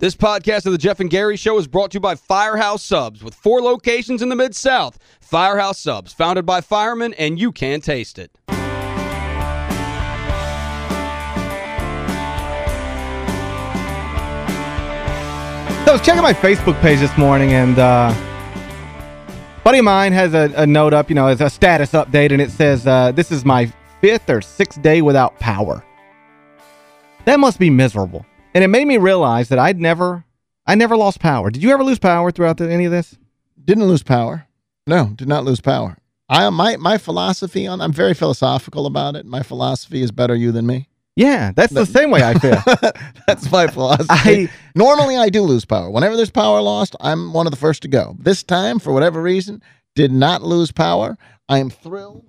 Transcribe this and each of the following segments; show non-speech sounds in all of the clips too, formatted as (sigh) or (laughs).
This podcast of the Geoff and Gary Show is brought to you by Firehouse Subs with four locations in the Mid-South. Firehouse Subs, founded by firemen, and you can taste it. So I was checking my Facebook page this morning, and uh, buddy of mine has a, a note up, you know, as a status update, and it says, uh, this is my fifth or sixth day without power. That must be miserable. And it made me realize that I'd never, I never lost power. Did you ever lose power throughout the, any of this? Didn't lose power. No, did not lose power. I my my philosophy on I'm very philosophical about it. My philosophy is better you than me. Yeah, that's the same way I feel. (laughs) That's my philosophy. I- Normally, I do lose power. Whenever there's power lost, I'm one of the first to go. This time, for whatever reason, did not lose power. I am thrilled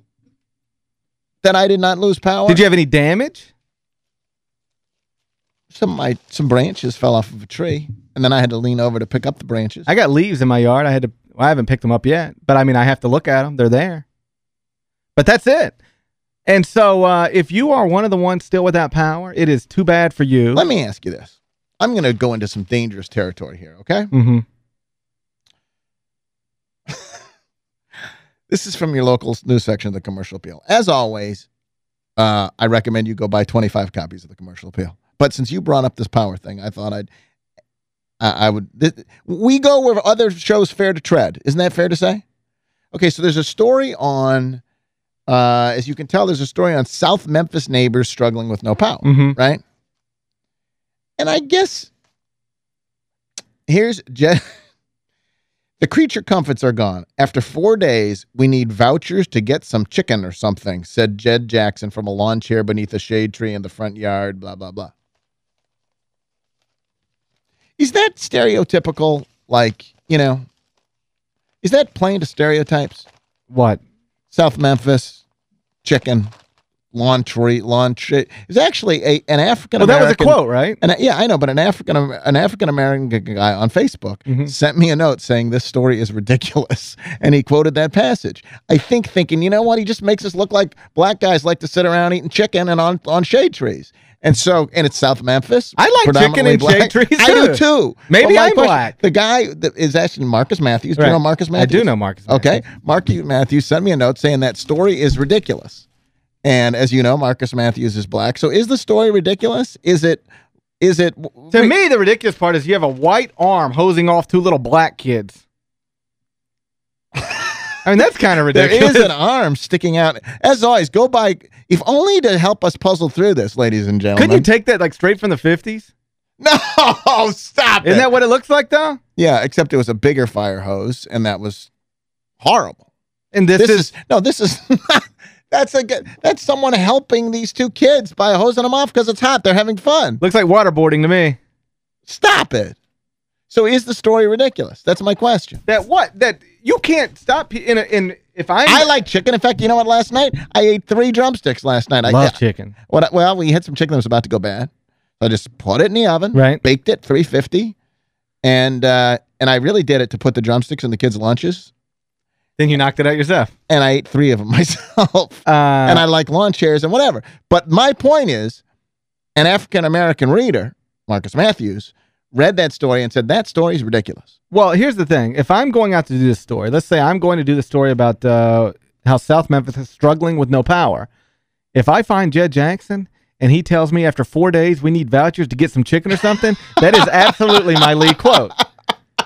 that I did not lose power. Did you have any damage? Some of my some branches fell off of a tree, and then I had to lean over to pick up the branches. I got leaves in my yard. I had to, well, I haven't picked them up yet, but I mean, I have to look at them. They're there. But that's it. And so uh, if you are one of the ones still without power, it is too bad for you. Let me ask you this. I'm going to go into some dangerous territory here, okay? Mm-hmm. (laughs) This is from your local news section of the Commercial Appeal. As always, uh, I recommend you go buy 25 copies of the Commercial Appeal. But since you brought up this power thing, I thought I'd, I, I would. We go where other shows fair to tread. Isn't that fair to say? Okay, so there's a story on, uh, as you can tell, there's a story on South Memphis neighbors struggling with no power, Mhm. right? And I guess here's Je- (laughs) the creature comforts are gone. After four days, we need vouchers to get some chicken or something, said Jed Jackson from a lawn chair beneath a shade tree in the front yard, blah, blah, blah. Is that stereotypical? Like, you know, is that playing to stereotypes? What? South Memphis, chicken, lawn tree, lawn tree. It's actually a an African Well, that was a quote, right? And yeah, I know, but an African an African American guy on Facebook Mhm. sent me a note saying this story is ridiculous, (laughs) and he quoted that passage. I think thinking, you know what, he just makes us look like black guys like to sit around eating chicken and on on shade trees. And so, and it's South Memphis. I like chicken and shade black. trees, I do too. Maybe I'm black. The guy that is actually Marcus Matthews. Do Right. you know Marcus Matthews? I do know Marcus Okay, Matthews. Marcus Matthews sent me a note saying that story is ridiculous. And as you know, Marcus Matthews is black. So is the story ridiculous? Is it? Is it? To me, the ridiculous part is you have a white arm hosing off two little black kids. I mean, that's kind of ridiculous. There is an arm sticking out. As always, go by, if only to help us puzzle through this, ladies and gentlemen. Couldn't you take that like straight from the 50s? (laughs) no, stop Isn't it. that what it looks like, though? yeah, except it was a bigger fire hose, and that was horrible. And this, This, is, is, no, this is (laughs) that's a good- that's someone helping these two kids by hosing them off because it's hot. They're having fun. looks like waterboarding to me. Stop it. So is the story ridiculous? That's my question. That what? That you can't stop in a, in if I'm I like chicken. In fact, you know what? Last night I ate three drumsticks. Last night, I love chicken. What? I- Well, we had some chicken that was about to go bad. So I just put it in the oven, Right. Baked it, three fifty, and uh, and I really did it to put the drumsticks in the kids' lunches. Then you knocked it out yourself. And I ate three of them (laughs) myself. Uh, and I like lawn chairs and whatever. But my point is, an African American reader, Marcus Matthews, read that story and said that story is ridiculous. Well, here's the thing. If I'm going out to do this story, let's say I'm going to do the story about uh, how South Memphis is struggling with no power. If I find Jed Jackson and he tells me after four days we need vouchers to get some chicken or something, that is absolutely my lead quote.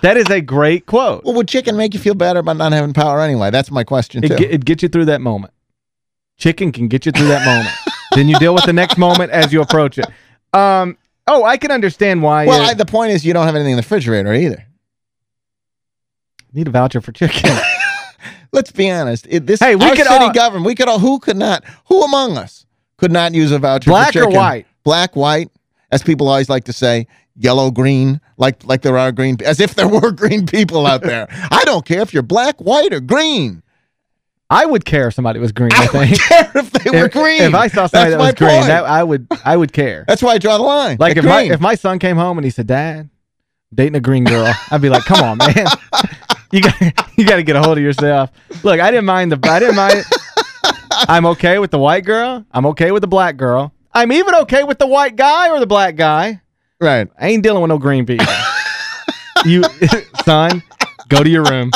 That is a great quote. Well, would chicken make you feel better about not having power anyway? That's my question too. It, get, it gets you through that moment. Chicken can get you through that moment. then you deal with the next moment as you approach it. Um, oh, I can understand why well, I, the point is you don't have anything in the refrigerator either. need a voucher for chicken. (laughs) Let's be honest. It, this Hey, we our could city all- government, we could all who could not who among us could not use a voucher Black for or white? Black, white, as people always like to say, yellow, green, like like there are green as if there were (laughs) green people out there. I don't care if you're black, white, or green. I would care if somebody was green, I, I think. care if they were if, green. If I saw somebody That's that was green, point. that I would I would care. That's why I draw the line. Like if my if my son came home and he said, "Dad, dating a green girl," I'd be like, "Come on, man, (laughs) you got you got to get a hold of yourself." Look, I didn't mind the I didn't mind. I'm okay with the white girl. I'm okay with the black girl. I'm even okay with the white guy or the black guy. Right. I ain't dealing with no green people. you, (laughs) son, go to your room.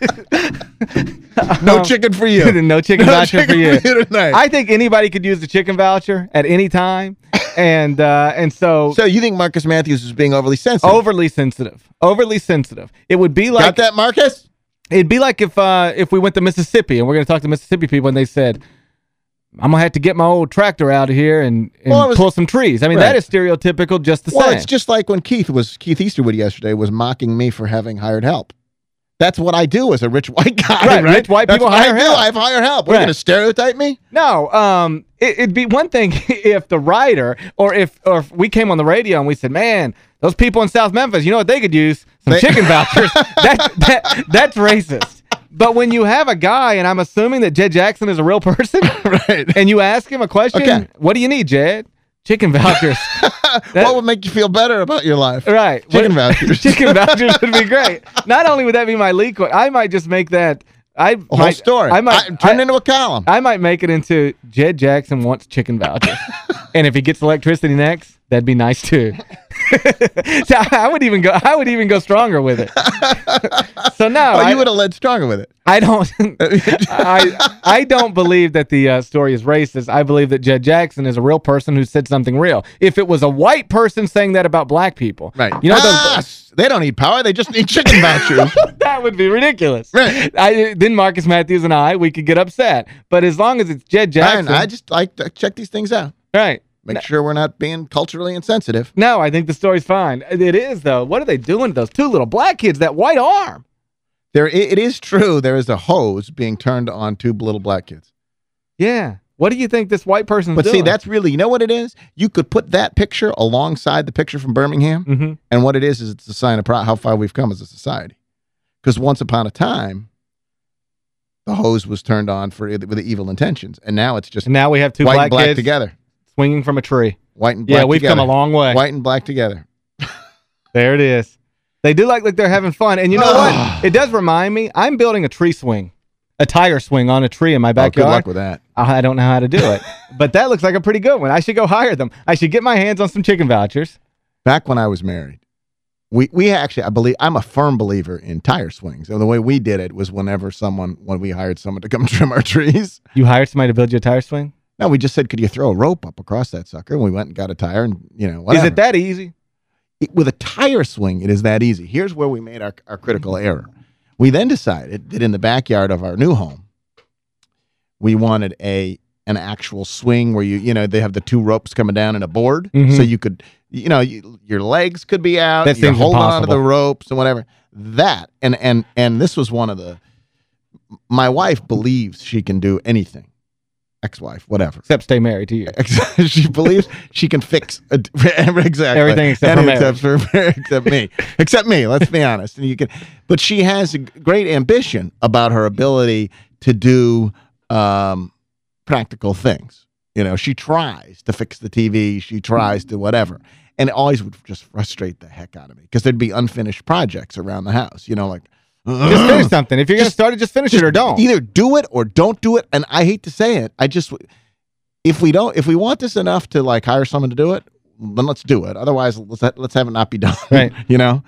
(laughs) No Um, chicken for you. (laughs) no chicken (laughs) No voucher chicken for you. for you tonight. I think anybody could use the chicken voucher at any time. (laughs) And uh, and so, So you think Marcus Matthews is being overly sensitive? overly sensitive. Overly sensitive. It would be like... Got that, Marcus? it'd be like if uh, if we went to Mississippi and we're going to talk to Mississippi people and they said, I'm going to have to get my old tractor out of here and, and Well, was- pull some trees. I mean, Right. that is stereotypical just the Well, same. it's just like when Keith was Keith Easterwood yesterday was mocking me for having hired help. That's what I do as a rich (laughs) white guy, Right, right? rich white That's people hire I do. help. I have hired help. What, Are Right. you going to stereotype me? No, um, it, it'd be one thing (laughs) if the writer or if or if we came on the radio and we said, "Man, those people in South Memphis, you know what they could use? Some They- chicken (laughs) vouchers." that, that that's racist. But when you have a guy, and I'm assuming that Jed Jackson is a real person, Right. and you ask him a question, Okay. "What do you need, Jed?" Chicken vouchers. That- what would make you feel better about your life? right. Chicken vouchers. (laughs) chicken vouchers would be great. Not only would that be my lead, que- I might just make that. I A whole might, story. I might I, turn I- into a column. I might make it into Jed Jackson wants chicken vouchers. (laughs) and if he gets electricity next, that'd be nice too. (laughs) so I would even go I would even go stronger with it. (laughs) so no, oh, you would have led stronger with it. I don't (laughs) I I don't believe that the uh, story is racist. I believe that Jed Jackson is a real person who said something real. If it was a white person saying that about black people, Right. You know Ah, those, they don't need power. They just need chicken vouchers. that would be ridiculous. Right. I, then Marcus Matthews and I, we could get upset. But as long as it's Jed Jackson. I just like to check these things out. Right. Make sure we're not being culturally insensitive. No, I think the story's fine. It is, though. What are they doing to those two little black kids? That white arm. There, it, is true. There is a hose being turned on two little black kids. Yeah. What do you think this white person's But doing? see, that's really, you know what it is? You could put that picture alongside the picture from Birmingham, hmm and what it is is it's a sign of how far we've come as a society. Because once upon a time, the hose was turned on for with the evil intentions, and now it's just And now we have two white black, black kids together, swinging from a tree. white and black. Yeah, we've together. come a long way. White and black together. There it is. They do like like they're having fun. And you know what? Ah. It does remind me, I'm building a tree swing, a tire swing on a tree in my Oh, good backyard. luck with that. I don't know how to do it. (laughs) but that looks like a pretty good one. I should go hire them. I should get my hands on some chicken vouchers. Back when I was married, we we actually I believe I'm a firm believer in tire swings. And the way we did it was whenever someone when we hired someone to come (laughs) trim our trees. You hired somebody to build you a tire swing? No, we just said, could you throw a rope up across that sucker? And we went and got a tire and, you know, whatever. Is it that easy? It- with a tire swing, it is that easy. Here's where we made our, our critical error. We then decided that in the backyard of our new home, we wanted a an actual swing where you, you know, they have the two ropes coming down and a board. Mhm. So you could, you know, you, your legs could be out. That holding on to the ropes and whatever. That, and, and, and this was one of the, my wife believes she can do anything. Ex-wife, whatever. Except stay married to you. (laughs) she believes she can fix a, (laughs) exactly Everything except for except, for, (laughs) except me, except me. Let's be honest. And you can, but she has a great ambition about her ability to do um, practical things. You know, she tries to fix the TV. She tries to whatever, and it always would just frustrate the heck out of me because there'd be unfinished projects around the house. You know, like Just finish something. If you're going to start it, just finish it or don't. Either do it or don't do it. And I hate to say it. I just if we don't if we want this enough to like hire someone to do it, then let's do it. Otherwise, let's let's have it not be (laughs) done. Right. You know.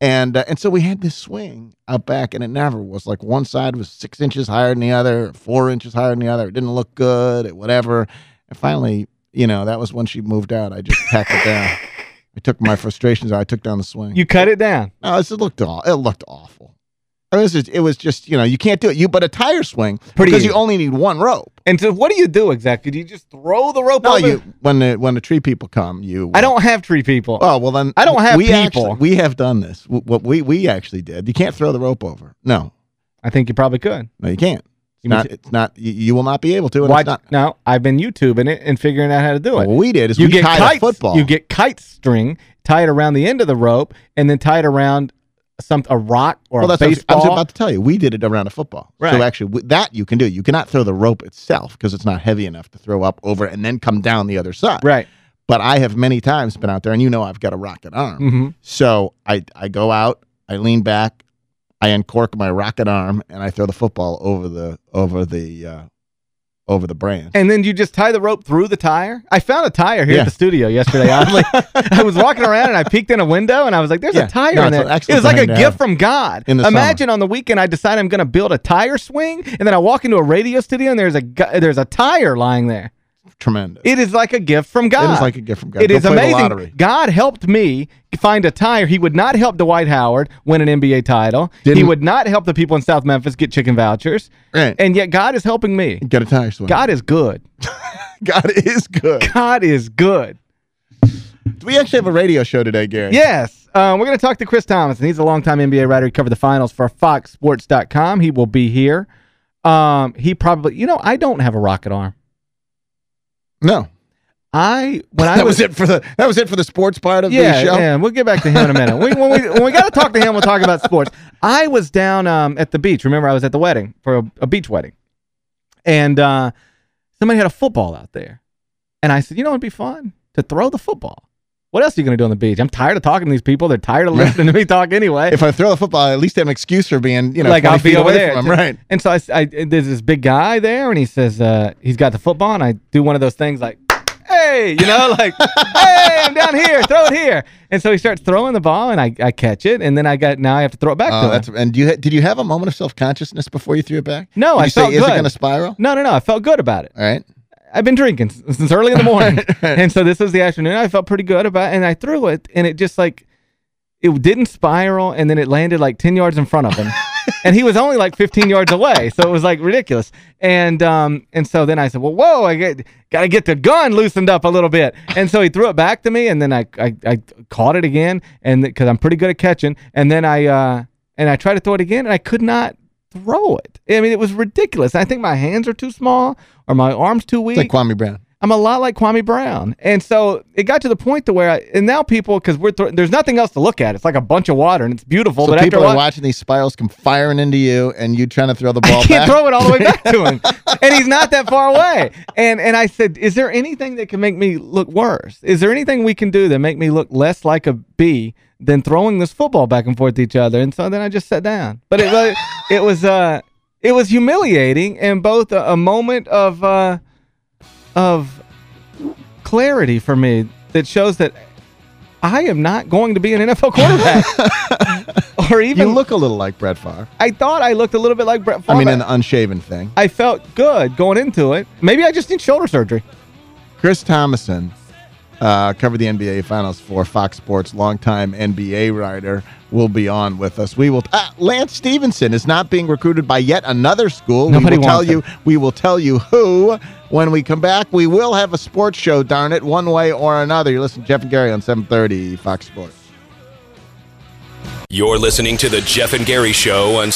And uh, and so we had this swing out back, and it never was like one side was six inches higher than the other, four inches higher than the other. It didn't look good, it, whatever. And finally, you know, that was when she moved out. I just packed it down. (laughs) I took my frustrations out. I took down the swing. You cut it down. No, it looked aw- it looked awful. I mean, it was, just, it was just you know you can't do it. You but a tire swing Pretty because easy. you only need one rope. And so what do you do exactly? Do you just throw the rope No, over? you when the when the tree people come, you. I don't have tree people. Oh well, then I don't have we people. Actually, we have done this. What we we actually did. You can't throw the rope over. No, I think you probably could. no, you can't. You not. It's not. You, you will not be able to. Why? it's not. No, I've been YouTubing it and figuring out how to do it. What we did is you we get tied kites, a football. You get kite string, tie it around the end of the rope, and then tie it around some a rock or well, a that's what I was- baseball. I was about to tell you. We did it around a football. Right. So actually, that you can do. You cannot throw the rope itself because it's not heavy enough to throw up over and then come down the other side. right. But I have many times been out there, and you know I've got a rocket arm. hmm So I I go out, I lean back, I uncork my rocket arm, and I throw the football over the over the uh, over the branch. And then you just tie the rope through the tire? I found a tire here Yeah. at the studio yesterday, oddly. (laughs) I was walking around and I peeked in a window and I was like, there's Yeah. a tire No, in there. It was like a gift from God. Imagine on the weekend I decide I'm going to build a tire swing and then I walk into a radio studio and there's a there's a tire lying there. Tremendous. It is like a gift from God. It is like a gift from God. It Go is amazing. God helped me find a tire. He would not help Dwight Howard win an NBA title. he Didn't- would not help the people in South Memphis get chicken vouchers. Right. And yet God is helping me. Get a tire swing. God is good. (laughs) God is good. God is good. We actually have a radio show today, Gary. Yes. Um, we're going to talk to Chris Thomas, and he's a longtime NBA writer. He covered the finals for FoxSports.com. He will be here. Um, he probably, you know, I don't have a rocket arm. No. I when (laughs) I that was, it for the that was it for the sports part of yeah, the show. Yeah, we'll get back to him in a minute. we, when we when we got to talk to him, we'll talk about sports. I was down um, at the beach. Remember, I was at the wedding for a, a beach wedding, and uh, somebody had a football out there, and I said, you know, it'd be fun to throw the football. What else are you going to do on the beach? I'm tired of talking to these people. They're tired of listening to me talk anyway. If I throw the football, I at least I have an excuse for being, you know, like I'll be over there. from him. Right. And so I, I, there's this big guy there, and he says uh, he's got the football, and I do one of those things like, hey, you know, like, (laughs) hey, I'm down here, throw it here. And so he starts throwing the ball, and I, I catch it, and then I got now I have to throw it back Oh, to him. and do you did you have a moment of self consciousness before you threw it back? No, Did I you say, felt is it going to spiral? No, no, no. I felt good about it. All right. I've been drinking since early in the morning. (laughs) and so this was the afternoon. I felt pretty good about it, and I threw it, and it just like, it didn't spiral, and then it landed like 10 yards in front of him. (laughs) and he was only like 15 yards away, so it was like ridiculous. And um, and so then I said, well, whoa, I get, got to get the gun loosened up a little bit. And so he threw it back to me, and then I, I, I caught it again, and because I'm pretty good at catching, and then I, uh, and I tried to throw it again, and I could not throw it. I mean, it was ridiculous. I think my hands are too small or my arms too weak. It's like Kwame Brown. I'm a lot like Kwame Brown. And so it got to the point to where, I, and now people, because we're th there's nothing else to look at. It's like a bunch of water and it's beautiful. So but people are watching these spirals come firing into you, and you trying to throw the (laughs) ball I can't back. throw it all the way back to him. (laughs) and he's not that far away. And and I said, is there anything that can make me look worse? Is there anything we can do that make me look less like a bee than throwing this football back and forth to each other? And so then I just sat down. But it was it was uh it was humiliating and both a, a moment of uh of clarity for me that shows that I am not going to be an NFL quarterback. (laughs) or even you look a little like Brett Favre. I thought I looked a little bit like Brett Favre. I mean, an unshaven thing. I felt good going into it. Maybe I just need shoulder surgery. Chris Thomason uh, covered the NBA Finals for Fox Sports. Longtime NBA writer will be on with us. We will. Ah, Lance Stephenson is not being recruited by yet another school. Nobody we will tell wants you. We will tell you who when we come back. We will have a sports show. Darn it, one way or another. You're listening to Geoff and Gary on 7:30 Fox Sports. You're listening to the Geoff and Gary Show on